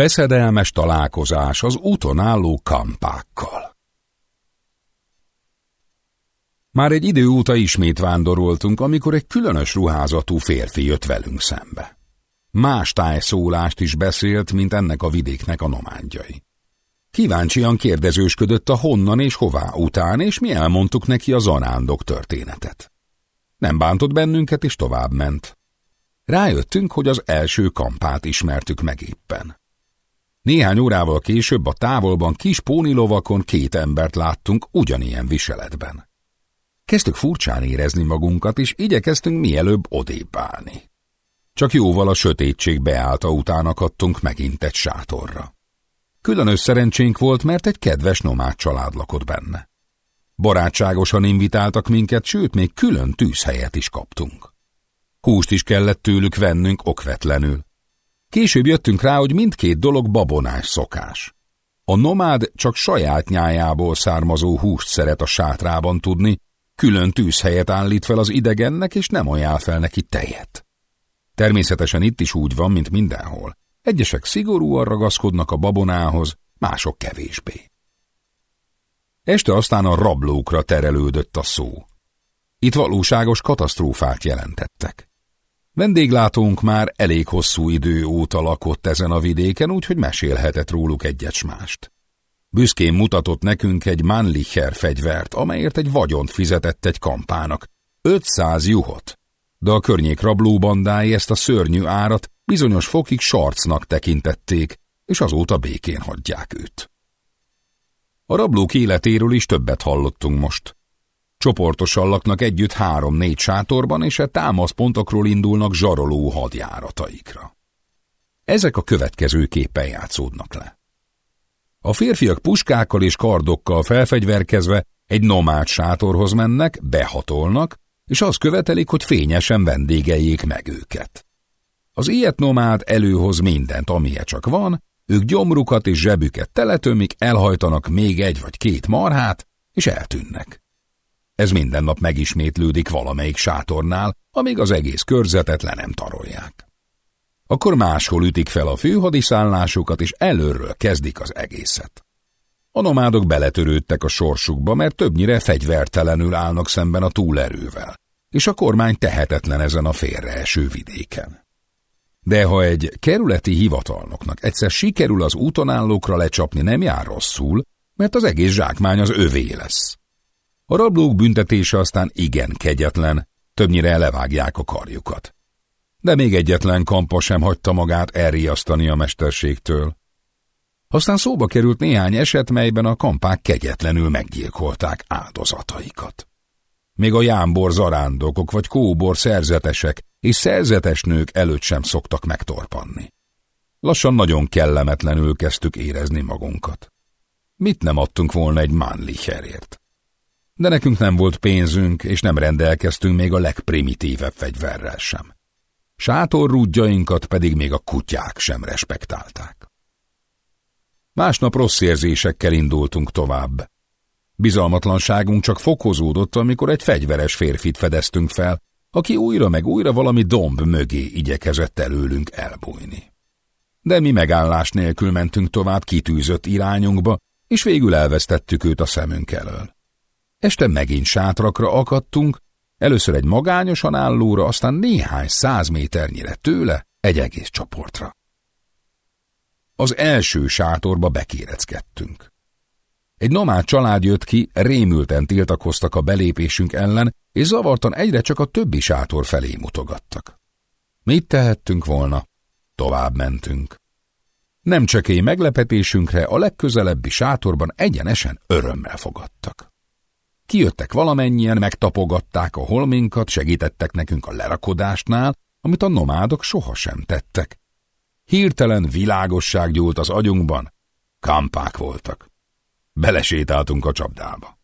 Veszedelmes találkozás az úton álló kampákkal. Már egy idő óta ismét vándoroltunk, amikor egy különös ruházatú férfi jött velünk szembe. Más tájszólást is beszélt, mint ennek a vidéknek a nomádjai. Kíváncsian kérdezősködött a honnan és hová után, és mi elmondtuk neki a zarándok történetet. Nem bántott bennünket, és tovább ment. Rájöttünk, hogy az első kampát ismertük meg éppen. Néhány órával később a távolban kis pónilovakon két embert láttunk ugyanilyen viseletben. Kezdtük furcsán érezni magunkat, és igyekeztünk mielőbb odébb állni. Csak jóval a sötétség beállta után akadtunk megint egy sátorra. Különös szerencsénk volt, mert egy kedves nomád család lakott benne. Barátságosan invitáltak minket, sőt, még külön tűzhelyet is kaptunk. Húst is kellett tőlük vennünk okvetlenül. Később jöttünk rá, hogy mindkét dolog babonás szokás. A nomád csak saját nyájából származó húst szeret a sátrában tudni, külön tűzhelyet állít fel az idegennek, és nem ajánl fel neki tejet. Természetesen itt is úgy van, mint mindenhol. Egyesek szigorúan ragaszkodnak a babonához, mások kevésbé. Este aztán a rablókra terelődött a szó. Itt valóságos katasztrófát jelentettek. Vendéglátónk már elég hosszú idő óta lakott ezen a vidéken, úgyhogy mesélhetett róluk egyet mást. Büszkén mutatott nekünk egy Mannlicher fegyvert, amelyért egy vagyont fizetett egy kampának. 500 juhot. De a környék rablóbandái ezt a szörnyű árat bizonyos fokig sarcnak tekintették, és azóta békén hagyják őt. A rablók életéről is többet hallottunk most. Csoportosan laknak együtt három-négy sátorban, és a támaszpontokról indulnak zsaroló hadjárataikra. Ezek a következő képen játszódnak le. A férfiak puskákkal és kardokkal felfegyverkezve egy nomád sátorhoz mennek, behatolnak, és azt követelik, hogy fényesen vendégeljék meg őket. Az ilyet nomád előhoz mindent, amilyen csak van, ők gyomrukat és zsebüket teletömik, elhajtanak még egy vagy két marhát, és eltűnnek. Ez minden nap megismétlődik valamelyik sátornál, amíg az egész körzetet le nem tarolják. Akkor máshol ütik fel a főhadiszállásukat, és előről kezdik az egészet. A nomádok beletörődtek a sorsukba, mert többnyire fegyvertelenül állnak szemben a túlerővel, és a kormány tehetetlen ezen a félreeső vidéken. De ha egy kerületi hivatalnoknak egyszer sikerül az úton állókra lecsapni, nem jár rosszul, mert az egész zsákmány az övé lesz. A rablók büntetése aztán igen kegyetlen, többnyire levágják a karjukat. De még egyetlen kampa sem hagyta magát elriasztani a mesterségtől. Aztán szóba került néhány eset, melyben a kampák kegyetlenül meggyilkolták áldozataikat. Még a jámbor zarándokok vagy kóbor szerzetesek és szerzetes nők előtt sem szoktak megtorpanni. Lassan nagyon kellemetlenül kezdtük érezni magunkat. Mit nem adtunk volna egy Mannlicherért? De nekünk nem volt pénzünk, és nem rendelkeztünk még a legprimitívebb fegyverrel sem. Sátorrúdjainkat pedig még a kutyák sem respektálták. Másnap rossz érzésekkel indultunk tovább. Bizalmatlanságunk csak fokozódott, amikor egy fegyveres férfit fedeztünk fel, aki újra meg újra valami domb mögé igyekezett előlünk elbújni. De mi megállás nélkül mentünk tovább kitűzött irányunkba, és végül elvesztettük őt a szemünk elől. Este megint sátrakra akadtunk, először egy magányosan állóra, aztán néhány száz méternyire tőle egy egész csoportra. Az első sátorba bekéreckedtünk. Egy nomád család jött ki, rémülten tiltakoztak a belépésünk ellen, és zavartan egyre csak a többi sátor felé mutogattak. Mit tehettünk volna? Tovább mentünk. Nem csekély meglepetésünkre a legközelebbi sátorban egyenesen örömmel fogadtak. Kijöttek valamennyien, megtapogatták a holminkat, segítettek nekünk a lerakodásnál, amit a nomádok sohasem tettek. Hirtelen világosság gyúlt az agyunkban, kampák voltak. Belesétáltunk a csapdába.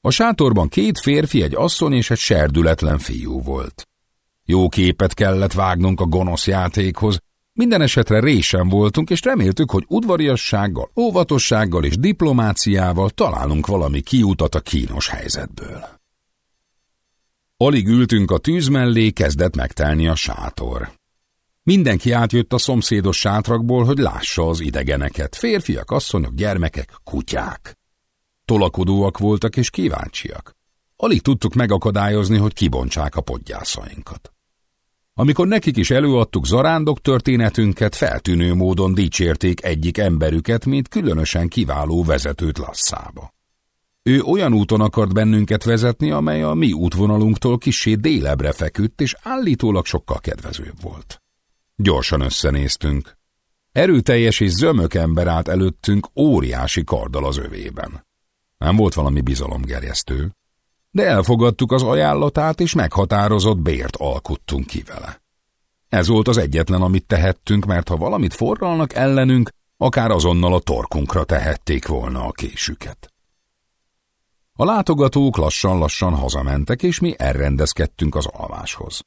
A sátorban két férfi, egy asszony és egy serdületlen fiú volt. Jó képet kellett vágnunk a gonosz játékhoz, minden esetre résen voltunk, és reméltük, hogy udvariassággal, óvatossággal és diplomáciával találunk valami kiutat a kínos helyzetből. Alig ültünk a tűz mellé, kezdett megtelni a sátor. Mindenki átjött a szomszédos sátrakból, hogy lássa az idegeneket, férfiak, asszonyok, gyermekek, kutyák. Tolakodóak voltak és kíváncsiak. Alig tudtuk megakadályozni, hogy kibontsák a podgyászainkat. Amikor nekik is előadtuk zarándok történetünket, feltűnő módon dicsérték egyik emberüket, mint különösen kiváló vezetőt Lasszába. Ő olyan úton akart bennünket vezetni, amely a mi útvonalunktól kissé délebre feküdt, és állítólag sokkal kedvezőbb volt. Gyorsan összenéztünk. Erőteljes és zömök ember állt előttünk óriási karddal az övében. Nem volt valami bizalomgerjesztő, de elfogadtuk az ajánlatát, és meghatározott bért alkuttunk ki vele. Ez volt az egyetlen, amit tehettünk, mert ha valamit forralnak ellenünk, akár azonnal a torkunkra tehették volna a késüket. A látogatók lassan-lassan hazamentek, és mi elrendezkedtünk az alváshoz.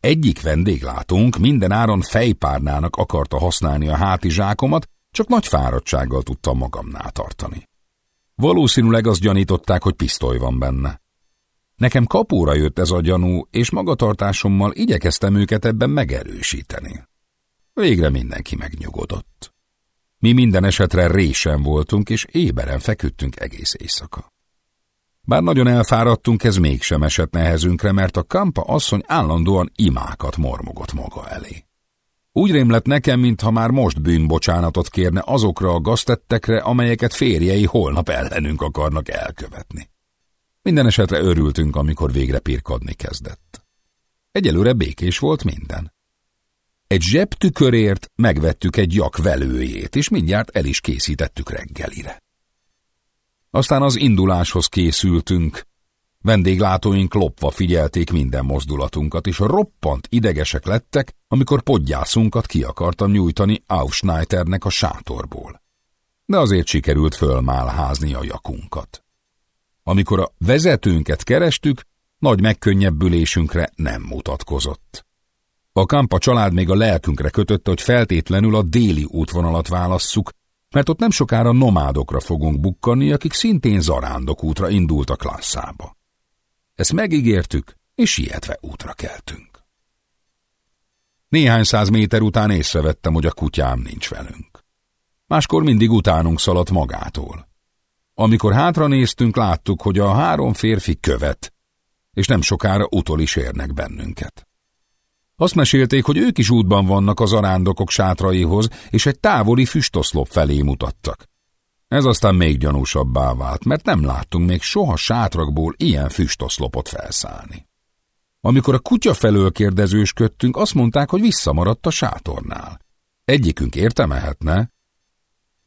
Egyik vendéglátónk minden áron fejpárnának akarta használni a hátizsákomat, csak nagy fáradtsággal tudtam magamnál tartani. Valószínűleg azt gyanították, hogy pisztoly van benne. Nekem kapóra jött ez a gyanú, és magatartásommal igyekeztem őket ebben megerősíteni. Végre mindenki megnyugodott. Mi minden esetre résen voltunk, és éberen feküdtünk egész éjszaka. Bár nagyon elfáradtunk, ez mégsem esett nehezünkre, mert a kampa asszony állandóan imákat mormogott maga elé. Úgy rémlett nekem, mintha már most bűnbocsánatot kérne azokra a gaztettekre, amelyeket férjei holnap ellenünk akarnak elkövetni. Minden esetre örültünk, amikor végre pirkadni kezdett. Egyelőre békés volt minden. Egy zsebtükörért megvettük egy jak velőjét, és mindjárt el is készítettük reggelire. Aztán az induláshoz készültünk, Vendéglátóink lopva figyelték minden mozdulatunkat, és roppant idegesek lettek, amikor podgyászunkat ki akartam nyújtani Aufschneiternek a sátorból. De azért sikerült fölmálházni a jakunkat. Amikor a vezetőnket kerestük, nagy megkönnyebbülésünkre nem mutatkozott. A Kampa család még a lelkünkre kötötte, hogy feltétlenül a déli útvonalat válasszuk, mert ott nem sokára nomádokra fogunk bukkani, akik szintén zarándok útra indultak Lasszába. Ezt megígértük, és sietve útra keltünk. Néhány száz méter után észrevettem, hogy a kutyám nincs velünk. Máskor mindig utánunk szaladt magától. Amikor hátra néztünk, láttuk, hogy a három férfi követ, és nem sokára utol is érnek bennünket. Azt mesélték, hogy ők is útban vannak az arándokok sátraihoz, és egy távoli füstoszlop felé mutattak. Ez aztán még gyanúsabbá vált, mert nem láttunk még soha sátrakból ilyen füstoszlopot felszállni. Amikor a kutya felől kérdezősködtünk, azt mondták, hogy visszamaradt a sátornál. Egyikünk értemehetne?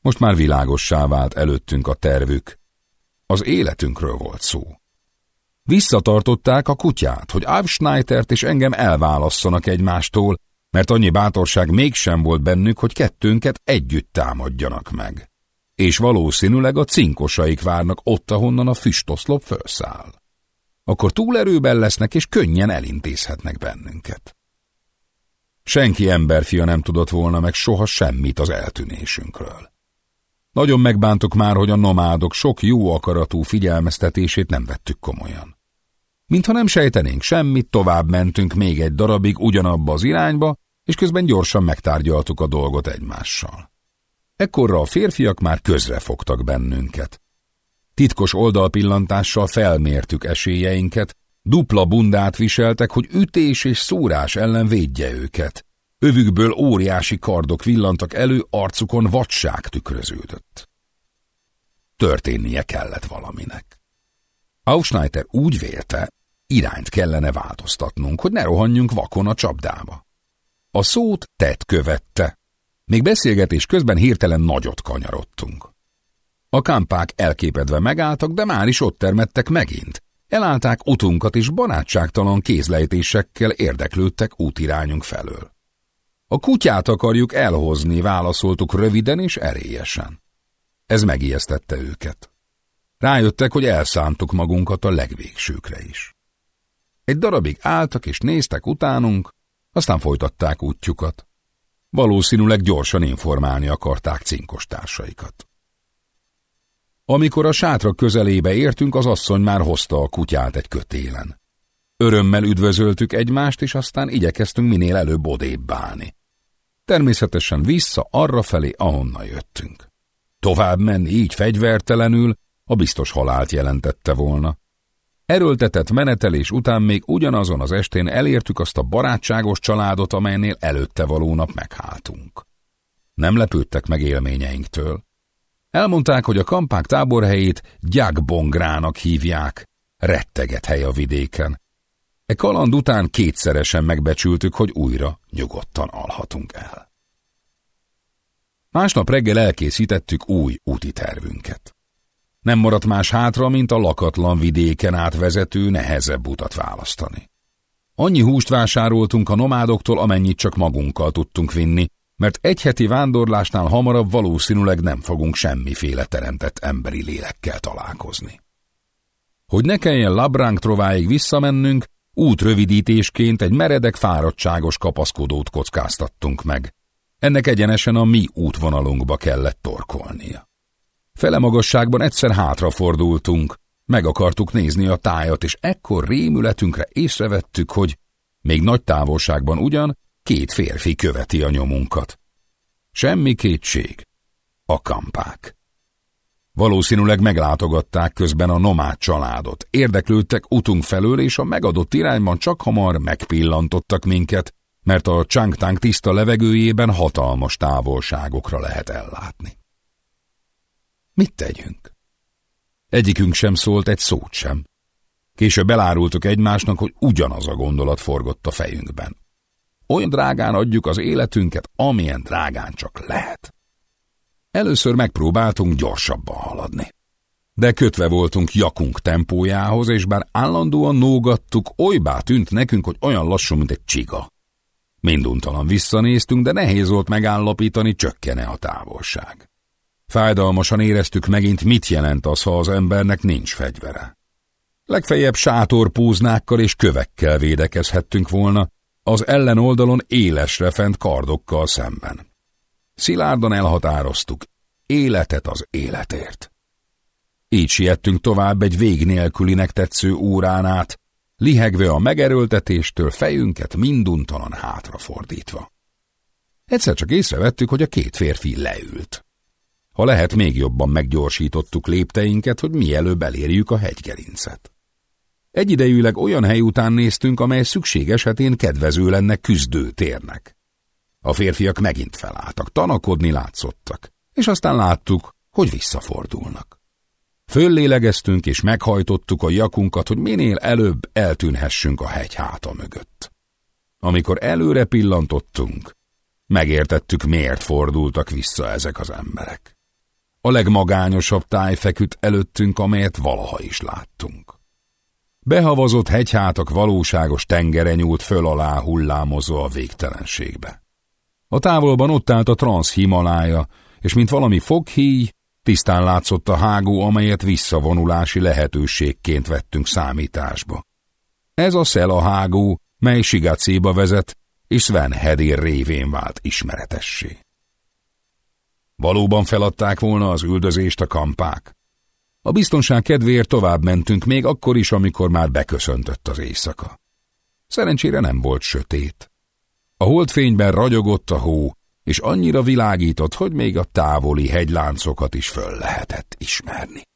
Most már világossá vált előttünk a tervük. Az életünkről volt szó. Visszatartották a kutyát, hogy Avschneitert és engem elválasszanak egymástól, mert annyi bátorság mégsem volt bennük, hogy kettőnket együtt támadjanak meg és valószínűleg a cinkosaik várnak ott, ahonnan a füstoszlop felszáll. Akkor túlerőben lesznek, és könnyen elintézhetnek bennünket. Senki emberfia nem tudott volna meg soha semmit az eltűnésünkről. Nagyon megbántuk már, hogy a nomádok sok jó akaratú figyelmeztetését nem vettük komolyan. Mintha nem sejtenénk semmit, tovább mentünk még egy darabig ugyanabba az irányba, és közben gyorsan megtárgyaltuk a dolgot egymással. Ekkorra a férfiak már közre fogtak bennünket. Titkos oldalpillantással felmértük esélyeinket, dupla bundát viseltek, hogy ütés és szórás ellen védje őket. Övükből óriási kardok villantak elő, arcukon vadság tükröződött. Történnie kellett valaminek. Ausneiter úgy vélte, irányt kellene változtatnunk, hogy ne rohanjunk vakon a csapdába. A szót tett követte, még beszélgetés közben hirtelen nagyot kanyarodtunk. A kámpák elképedve megálltak, de már is ott termettek megint. Elállták utunkat, és barátságtalan kézlejtésekkel érdeklődtek útirányunk felől. A kutyát akarjuk elhozni, válaszoltuk röviden és erélyesen. Ez megijesztette őket. Rájöttek, hogy elszántuk magunkat a legvégsőkre is. Egy darabig álltak és néztek utánunk, aztán folytatták útjukat. Valószínűleg gyorsan informálni akarták cinkos társaikat. Amikor a sátra közelébe értünk, az asszony már hozta a kutyát egy kötélen. Örömmel üdvözöltük egymást, és aztán igyekeztünk minél előbb odébb állni. Természetesen vissza arra felé, ahonnan jöttünk. Tovább menni így fegyvertelenül a biztos halált jelentette volna. Erőltetett menetelés után még ugyanazon az estén elértük azt a barátságos családot, amelynél előtte való nap megháltunk. Nem lepődtek meg élményeinktől. Elmondták, hogy a kampák táborhelyét Gyagbongrának hívják, retteget hely a vidéken. E kaland után kétszeresen megbecsültük, hogy újra nyugodtan alhatunk el. Másnap reggel elkészítettük új úti tervünket. Nem maradt más hátra, mint a lakatlan vidéken átvezető, nehezebb utat választani. Annyi húst vásároltunk a nomádoktól, amennyit csak magunkkal tudtunk vinni, mert egy heti vándorlásnál hamarabb valószínűleg nem fogunk semmiféle teremtett emberi lélekkel találkozni. Hogy ne kelljen Labránk trováig visszamennünk, útrövidítésként egy meredek fáradtságos kapaszkodót kockáztattunk meg. Ennek egyenesen a mi útvonalunkba kellett torkolnia. Fele magasságban egyszer hátrafordultunk, meg akartuk nézni a tájat, és ekkor rémületünkre észrevettük, hogy még nagy távolságban ugyan két férfi követi a nyomunkat. Semmi kétség. A kampák. Valószínűleg meglátogatták közben a nomád családot, érdeklődtek utunk felől, és a megadott irányban csak hamar megpillantottak minket, mert a Changtang tiszta levegőjében hatalmas távolságokra lehet ellátni. Mit tegyünk? Egyikünk sem szólt egy szót sem. Később elárultuk egymásnak, hogy ugyanaz a gondolat forgott a fejünkben. Olyan drágán adjuk az életünket, amilyen drágán csak lehet. Először megpróbáltunk gyorsabban haladni. De kötve voltunk jakunk tempójához, és bár állandóan nógattuk, olybá tűnt nekünk, hogy olyan lassú, mint egy csiga. Minduntalan visszanéztünk, de nehéz volt megállapítani, csökkene a távolság. Fájdalmasan éreztük megint, mit jelent az, ha az embernek nincs fegyvere. Legfeljebb sátorpúznákkal és kövekkel védekezhettünk volna, az ellenoldalon élesre fent kardokkal szemben. Szilárdan elhatároztuk, életet az életért. Így siettünk tovább egy vég nélkülinek tetsző órán át, lihegve a megerőltetéstől fejünket minduntalan hátrafordítva. Egyszer csak észrevettük, hogy a két férfi leült. Ha lehet, még jobban meggyorsítottuk lépteinket, hogy mielőbb elérjük a hegygerincet. Egyidejűleg olyan hely után néztünk, amely szükség esetén kedvező lenne küzdőtérnek. A férfiak megint felálltak, tanakodni látszottak, és aztán láttuk, hogy visszafordulnak. Föllélegeztünk és meghajtottuk a jakunkat, hogy minél előbb eltűnhessünk a hegy háta mögött. Amikor előre pillantottunk, megértettük, miért fordultak vissza ezek az emberek. A legmagányosabb táj feküdt előttünk, amelyet valaha is láttunk. Behavazott hegyhátak valóságos tengere nyúlt föl alá hullámozó a végtelenségbe. A távolban ott állt a transz Himalája, és mint valami foghíj, tisztán látszott a hágó, amelyet visszavonulási lehetőségként vettünk számításba. Ez a Szela hágó, mely Sigacéba vezet, és Sven Hedér révén vált ismeretessé. Valóban feladták volna az üldözést a kampák? A biztonság kedvéért tovább mentünk, még akkor is, amikor már beköszöntött az éjszaka. Szerencsére nem volt sötét. A holdfényben ragyogott a hó, és annyira világított, hogy még a távoli hegyláncokat is föl lehetett ismerni.